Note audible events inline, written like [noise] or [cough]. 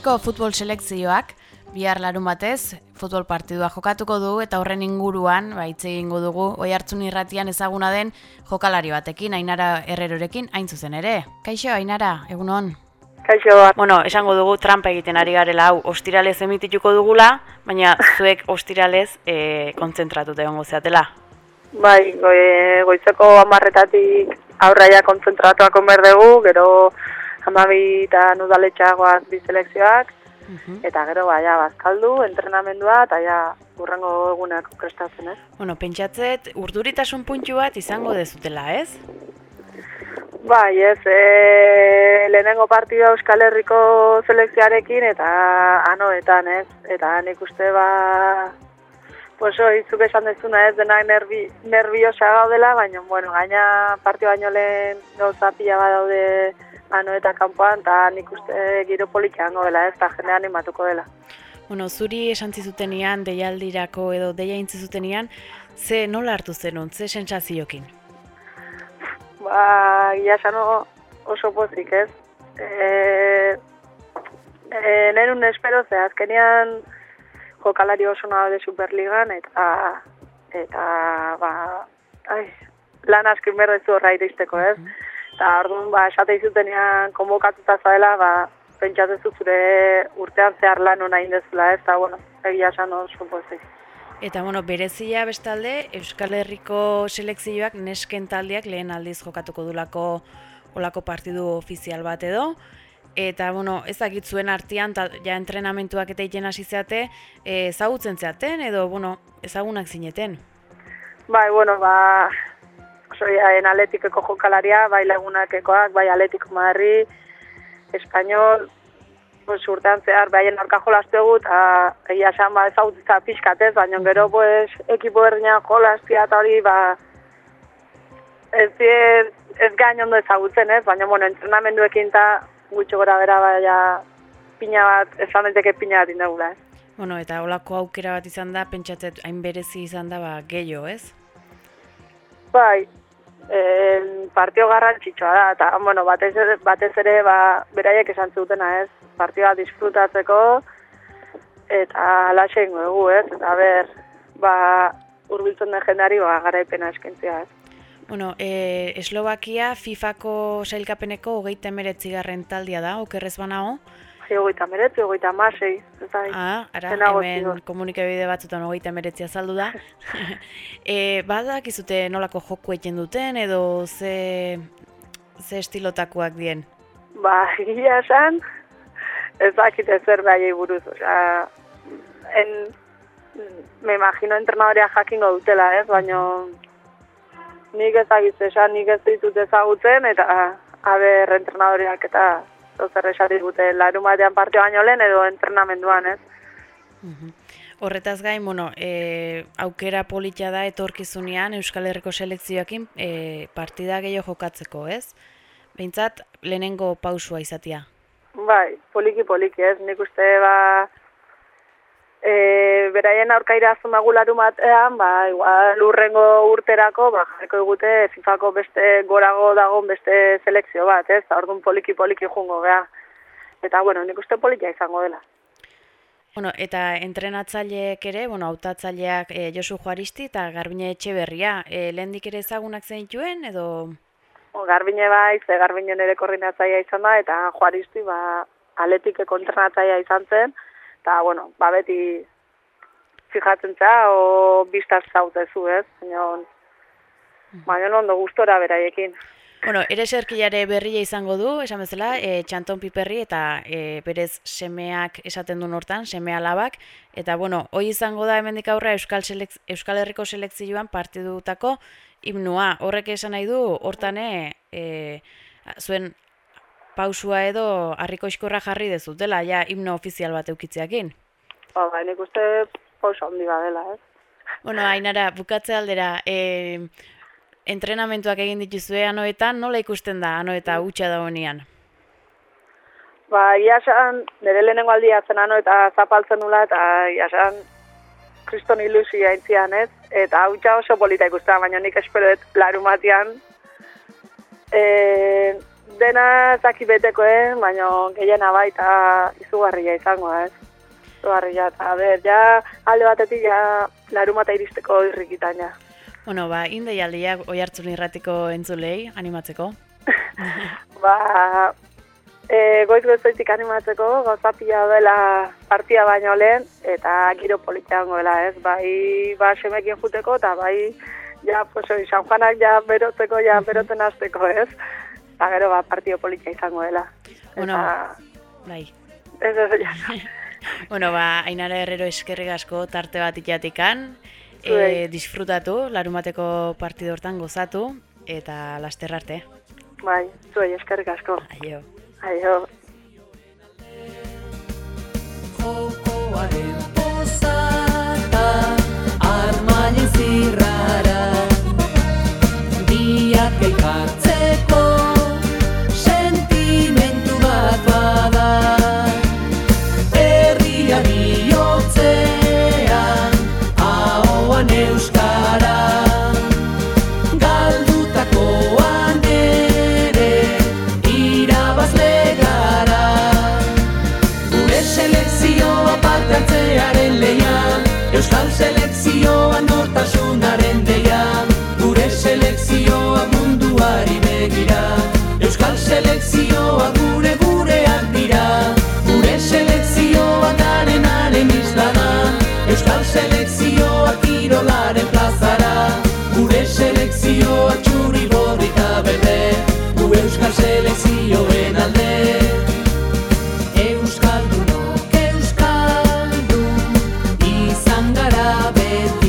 Herriko futbol selekzioak bihar larun batez futbol partidua jokatuko du eta horren inguruan ba hitz egingo dugu oi hartzun irratian ezaguna den jokalari batekin Ainara Herrerorekin hain zuzen ere. Kaixo Ainara, egunon. Kaixo, Bueno, esango dugu trampa egiten ari garela hau ostiralez emitituko dugula, baina zuek ostiralez e, kontzentratuta egongo zeatela. bai, goi, goizeko amarretatik aurraia kontzentratuak onber dugu, gero hamabi eta nudaletxagoak bi selekzioak, eta gero bai, ja, bazkaldu, entrenamendua, eta ja, urrengo egunak prestatzen, ez? Bueno, pentsatzet urduritasun puntu bat izango dezutela, ez? Bai, ez, e, lehenengo partida Euskal Herriko selekzioarekin eta anoetan, ez? Eta nik uste ba, pues hoi, zuk esan dezuna ez, denak nervi, nerviosa gaudela, baina, bueno, gaina partio baino lehen gauza pila bat daude ano eta kanpoan, eta nik uste giro politian dela, ez, eta jende animatuko dela. Bueno, zuri esan zizutenean, deialdirako edo deia intzizutenean, ze nola hartu zenun, ze sentsaziokin? Ba, gila esan o- oso pozik, ez? E, e, nerun espero, ze azkenean jokalari oso de Superligan, eta, eta, ba, ai, lan askin behar dezu horra iristeko, ez? Eta orduan, ba, esate izutenean konbokatuta zaela, ba, pentsatzezu zure urtean zehar lan hona indezula, ez? Eta, bueno, egia esan oso pozik. Eta, bueno, berezia bestalde, Euskal Herriko selekzioak nesken taldeak lehen aldiz jokatuko dulako olako partidu ofizial bat edo. Eta, bueno, ez dakit zuen artean, ta, ja entrenamentuak eta egiten hasi zeate, e, ezagutzen zeaten edo, bueno, ezagunak zineten. Bai, bueno, ba, soiaen atletikeko jokalaria, bai lagunakekoak, bai atletiko Madrid, espainol, pues urtean zehar behaien aurka jolastu egu, eta egia esan ba ezagutza pixkatez, baina gero pues ekipo berdinean jolastia eta hori ba ez ez gain ondo ezagutzen ez, baina bueno, entrenamenduekin eta gutxo gora bera baina pina bat, esan daiteke pina bat indegula, ez. Bueno, eta olako aukera bat izan da, pentsatzet hain berezi izan da, ba, gehiago, ez? Bai, eh, partio garrantzitsua da, eta, bueno, batez batez ere ba, beraiek esan zutena, ez? Partioa disfrutatzeko, eta alaxe ingo dugu, ez? Eta ber, ba, urbiltzen den jendeari, ba, garaipena eskentzia, ez? Bueno, e, Eslovakia FIFako sailkapeneko hogeita emeretzigarren taldia da, okerrez banago. Zi, hogeita meretzi, hogeita masei, ez da, Ah, ara, hemen komunikabide batzutan hogeita emeretzia azaldu da. [laughs] [laughs] e, badak izute nolako joku egiten duten, edo ze, ze estilotakoak dien? ba, egia esan, ez dakite zer behaiei buruz, osea, en, me imagino entrenadorea jakingo dutela, ez, baina nik esan, nik ez ditut ezagutzen, eta aber entrenadoreak eta zozer esan digute larun batean parte baino lehen edo entrenamenduan, ez? Mhm. Horretaz gain, bueno, e, aukera polita da etorkizunean Euskal Herriko selekzioekin e, partida gehiago jokatzeko, ez? Behintzat, lehenengo pausua izatia. Bai, poliki poliki, ez? Nik uste ba e, beraien aurka irazun magularu batean, ba, igual urrengo urterako, ba, jarriko digute FIFako beste gorago dagoen beste selekzio bat, ez? Eta orduan poliki poliki jungo gea. Eta, bueno, nik uste politia izango dela. Bueno, eta entrenatzaileek ere, bueno, hautatzaileak e, Josu Juaristi eta Garbine Etxeberria, e, lehendik ere ezagunak zenituen edo O, Garbine bai, ze Garbine nire koordinatzaia izan da, eta Juaristi, ba, atletikeko entrenatzaia izan zen, eta, bueno, ba, beti fijatzen zea, o biztaz zautezu, ez? Baina, baina ondo gustora beraiekin. Bueno, ere serkilare berria izango du, esan bezala, e, txanton piperri eta e, berez semeak esaten duen hortan, seme alabak, eta bueno, hoi izango da hemendik aurra Euskal, selek, Euskal Herriko selekzioan partidutako himnua. Horrek esan nahi du, hortane, e, zuen pausua edo harriko iskorra jarri dezutela, ja himno ofizial bat eukitzeakin. Ba, ba, nik uste pausa handi badela, ez? Bueno, Ainara, bukatze aldera, e, entrenamentuak egin dituzue anoetan, nola ikusten da anoeta hutsa da honean? Ba, ia esan, nire lehenengo aldia zen ano eta zapaltzen nula, eta ia esan, kriston ilusia intzian, ez? Eta hautsa oso polita ikusten, baina nik espero dut larumatian, e, dena zaki beteko, eh? baina gehiena baita izugarria izango, ez? Izugarria, eta ber, ja, alde batetik, ja, larumata iristeko irrikitan, ja. Bueno, ba, inde jaldiak oi hartzun irratiko entzulei, animatzeko. [laughs] ba, e, goiz goizoitik animatzeko, gauzapia dela partia baino lehen, eta giro politean goela, ez? Bai, ba, semekin juteko, eta bai, ja, pues, oi, San Juanak ja berotzeko, ja, berotzen azteko, ez? ba, gero ba, partio politxa izango dela. Bueno, eta... bai. Ez ez, ja. [laughs] bueno, ba, Ainara Herrero eskerrik asko tarte bat itiatikan. E, disfrutatu, larumateko partido hortan gozatu, eta laster arte. Bai, zuei eskerrik asko. Aio. Aio. Jokoaren posata, armaien zirrara, biak elkartzen. sabe